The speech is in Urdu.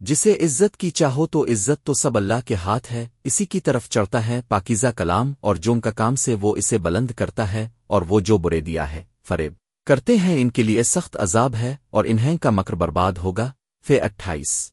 جسے عزت کی چاہو تو عزت تو سب اللہ کے ہاتھ ہے، اسی کی طرف چڑھتا ہے پاکیزہ کلام، اور جوم کا کام سے وہ اسے بلند کرتا ہے، اور وہ جو برے دیا ہے، فریب۔ کرتے ہیں ان کے لیے سخت عذاب ہے، اور انہیں کا مکر برباد ہوگا، فے اٹھائیس۔